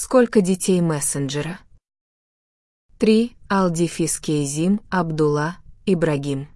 Сколько детей мессенджера? 3. Алдифис Кейзим Абдулла Ибрагим